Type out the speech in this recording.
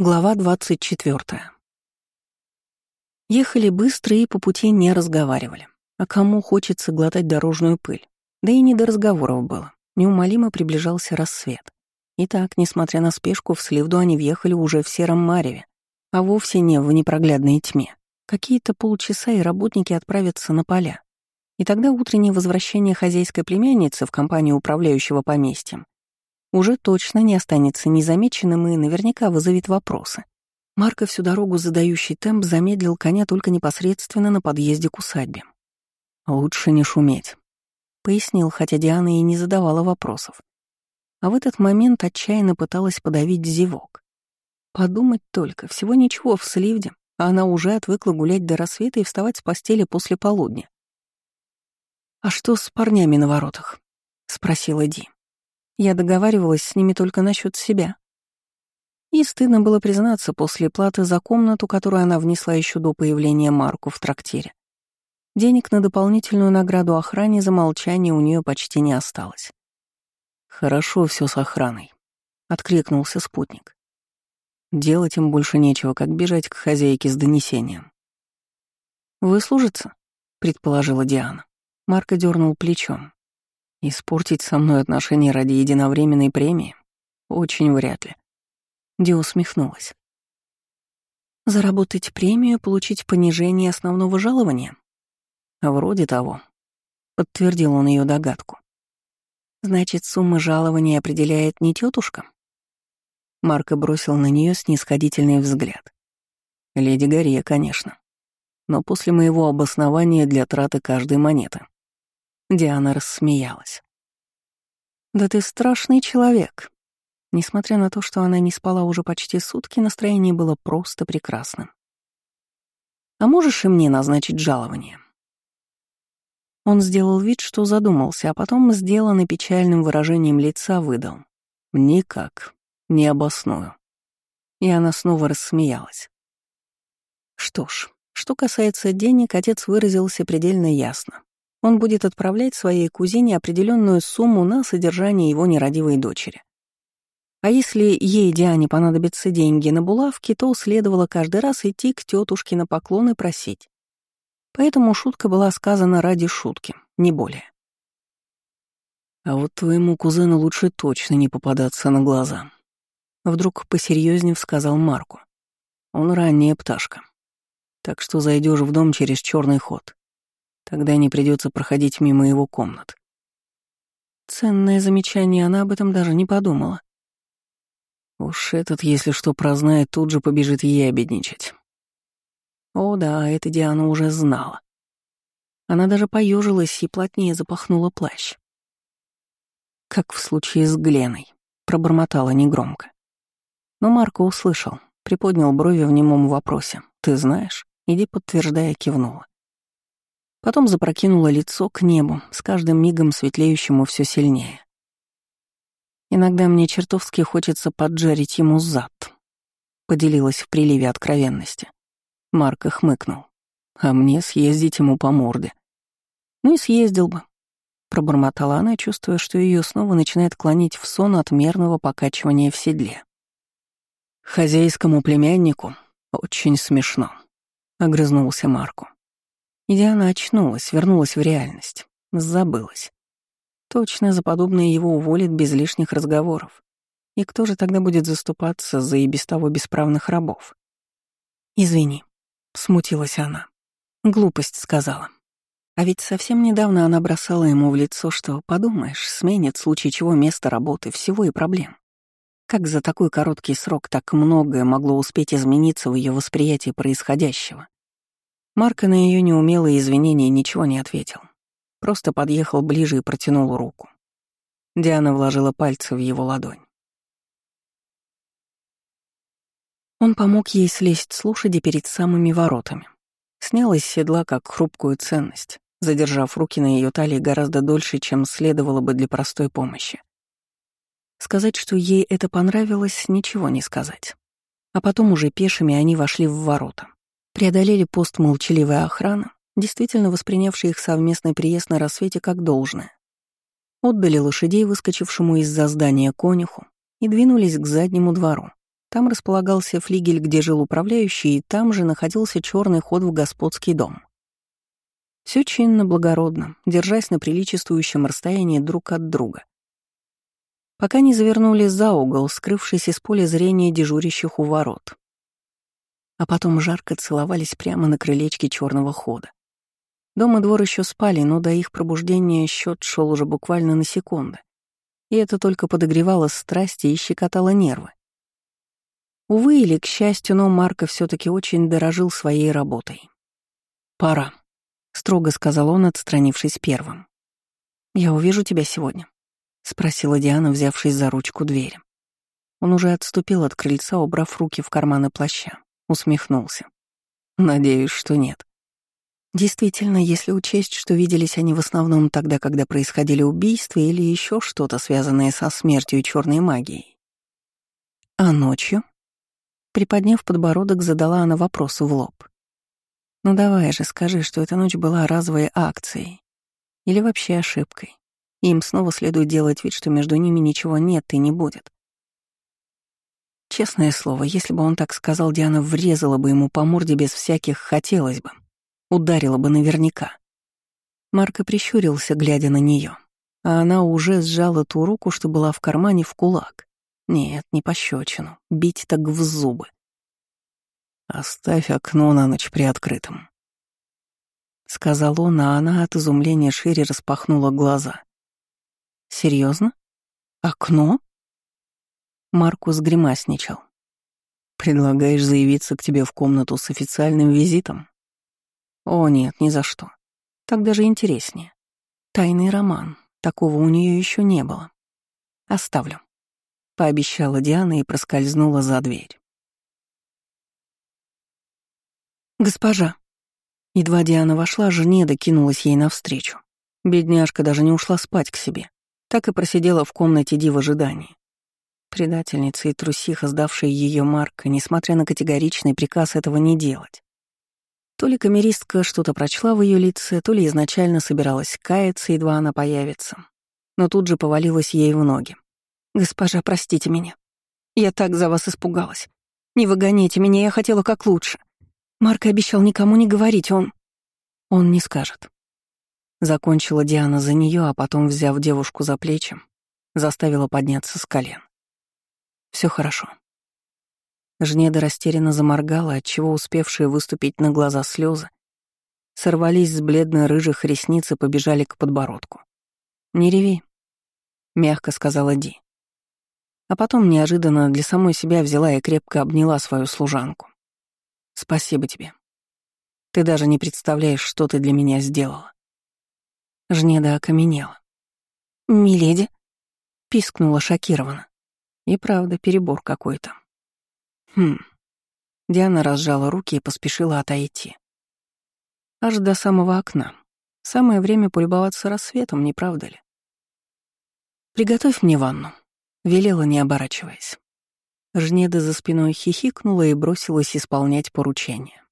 Глава 24. Ехали быстро и по пути не разговаривали. А кому хочется глотать дорожную пыль? Да и не до разговоров было. Неумолимо приближался рассвет. Итак, несмотря на спешку, в Сливду они въехали уже в сером мареве, а вовсе не в непроглядной тьме. Какие-то полчаса и работники отправятся на поля. И тогда утреннее возвращение хозяйской племянницы в компанию управляющего поместьем уже точно не останется незамеченным и наверняка вызовет вопросы. Марко всю дорогу задающий темп замедлил коня только непосредственно на подъезде к усадьбе. «Лучше не шуметь», — пояснил, хотя Диана и не задавала вопросов. А в этот момент отчаянно пыталась подавить зевок. Подумать только, всего ничего в Сливде, а она уже отвыкла гулять до рассвета и вставать с постели после полудня. «А что с парнями на воротах?» — спросила Ди. Я договаривалась с ними только насчет себя. И стыдно было признаться после платы за комнату, которую она внесла еще до появления Марку в трактире. Денег на дополнительную награду охране за молчание у нее почти не осталось. «Хорошо все с охраной», — откликнулся спутник. «Делать им больше нечего, как бежать к хозяйке с донесением». «Выслужиться?» — предположила Диана. Марко дернул плечом. Испортить со мной отношения ради единовременной премии? Очень вряд ли. Ди усмехнулась. Заработать премию, получить понижение основного жалования? Вроде того. Подтвердил он ее догадку. Значит, сумма жалования определяет не тетушка? Марко бросил на нее снисходительный взгляд. Леди Гария, конечно. Но после моего обоснования для траты каждой монеты. Диана рассмеялась. «Да ты страшный человек». Несмотря на то, что она не спала уже почти сутки, настроение было просто прекрасным. «А можешь и мне назначить жалование?» Он сделал вид, что задумался, а потом, сделанный печальным выражением лица, выдал. «Никак. Не обосную». И она снова рассмеялась. Что ж, что касается денег, отец выразился предельно ясно. Он будет отправлять своей кузине определенную сумму на содержание его нерадивой дочери. А если ей, Диане, понадобятся деньги на булавки, то следовало каждый раз идти к тетушке на поклон и просить. Поэтому шутка была сказана ради шутки, не более. «А вот твоему кузену лучше точно не попадаться на глаза», — вдруг посерьезнее сказал Марку. «Он ранняя пташка. Так что зайдешь в дом через черный ход. Тогда не придется проходить мимо его комнат. Ценное замечание, она об этом даже не подумала. Уж этот, если что прознает, тут же побежит ей обедничать. О да, это Диана уже знала. Она даже поежилась и плотнее запахнула плащ. Как в случае с Гленой, пробормотала негромко. Но Марко услышал, приподнял брови в немом вопросе. «Ты знаешь?» Иди подтверждая кивнула. Потом запрокинула лицо к небу, с каждым мигом светлеющему все сильнее. Иногда мне чертовски хочется поджарить ему зад. Поделилась в приливе откровенности. Марко хмыкнул. А мне съездить ему по морде. Ну и съездил бы. Пробормотала она, чувствуя, что ее снова начинает клонить в сон от мерного покачивания в седле. Хозяйскому племяннику очень смешно, огрызнулся Марку. И Диана очнулась, вернулась в реальность. Забылась. Точно за подобное его уволят без лишних разговоров. И кто же тогда будет заступаться за и без того бесправных рабов? «Извини», — смутилась она. Глупость сказала. А ведь совсем недавно она бросала ему в лицо, что, подумаешь, сменит в случае чего место работы, всего и проблем. Как за такой короткий срок так многое могло успеть измениться в ее восприятии происходящего? Марка на ее неумелые извинения ничего не ответил. Просто подъехал ближе и протянул руку. Диана вложила пальцы в его ладонь. Он помог ей слезть с лошади перед самыми воротами. Снял из седла как хрупкую ценность, задержав руки на ее талии гораздо дольше, чем следовало бы для простой помощи. Сказать, что ей это понравилось, ничего не сказать. А потом уже пешими они вошли в ворота преодолели пост молчаливой охраны, действительно воспринявшей их совместный приезд на рассвете как должное. Отдали лошадей, выскочившему из-за здания конюху, и двинулись к заднему двору, Там располагался флигель, где жил управляющий, и там же находился черный ход в господский дом. Все чинно, благородно, держась на приличествующем расстоянии друг от друга. Пока не завернули за угол, скрывшись из поля зрения дежурящих у ворот. А потом жарко целовались прямо на крылечке черного хода. Дом и двор еще спали, но до их пробуждения счет шел уже буквально на секунды. И это только подогревало страсти и щекотало нервы. Увы или к счастью, но Марко все таки очень дорожил своей работой. «Пора», — строго сказал он, отстранившись первым. «Я увижу тебя сегодня», — спросила Диана, взявшись за ручку двери. Он уже отступил от крыльца, убрав руки в карманы плаща, усмехнулся. «Надеюсь, что нет». Действительно, если учесть, что виделись они в основном тогда, когда происходили убийства или еще что-то, связанное со смертью и черной магией. А ночью? Приподняв подбородок, задала она вопрос в лоб. «Ну давай же, скажи, что эта ночь была разовой акцией. Или вообще ошибкой. им снова следует делать вид, что между ними ничего нет и не будет». Честное слово, если бы он так сказал, Диана врезала бы ему по морде без всяких «хотелось бы». Ударила бы наверняка. Марко прищурился, глядя на нее, а она уже сжала ту руку, что была в кармане, в кулак. Нет, не пощечину. Бить так в зубы. «Оставь окно на ночь приоткрытым», — сказал он, а она от изумления шире распахнула глаза. Серьезно? Окно?» Маркус гримасничал. «Предлагаешь заявиться к тебе в комнату с официальным визитом?» «О нет, ни за что. Так даже интереснее. Тайный роман. Такого у нее еще не было. Оставлю» пообещала Диана и проскользнула за дверь. «Госпожа!» Едва Диана вошла, Жнеда кинулась ей навстречу. Бедняжка даже не ушла спать к себе. Так и просидела в комнате Ди в ожидании. Предательница и трусиха, сдавшая ее Марка, несмотря на категоричный приказ этого не делать. То ли камеристка что-то прочла в ее лице, то ли изначально собиралась каяться, едва она появится. Но тут же повалилась ей в ноги. «Госпожа, простите меня. Я так за вас испугалась. Не выгоняйте меня, я хотела как лучше. Марк обещал никому не говорить, он...» «Он не скажет». Закончила Диана за нее, а потом, взяв девушку за плечи, заставила подняться с колен. Все хорошо». Жнеда растерянно заморгала, отчего успевшие выступить на глаза слезы сорвались с бледно-рыжих ресниц и побежали к подбородку. «Не реви», — мягко сказала Ди. А потом неожиданно для самой себя взяла и крепко обняла свою служанку. «Спасибо тебе. Ты даже не представляешь, что ты для меня сделала». Жнеда окаменела. «Миледи?» — пискнула шокированно. И правда, перебор какой-то. Хм. Диана разжала руки и поспешила отойти. Аж до самого окна. Самое время полюбоваться рассветом, не правда ли? «Приготовь мне ванну», Велела, не оборачиваясь. Жнеда за спиной хихикнула и бросилась исполнять поручение.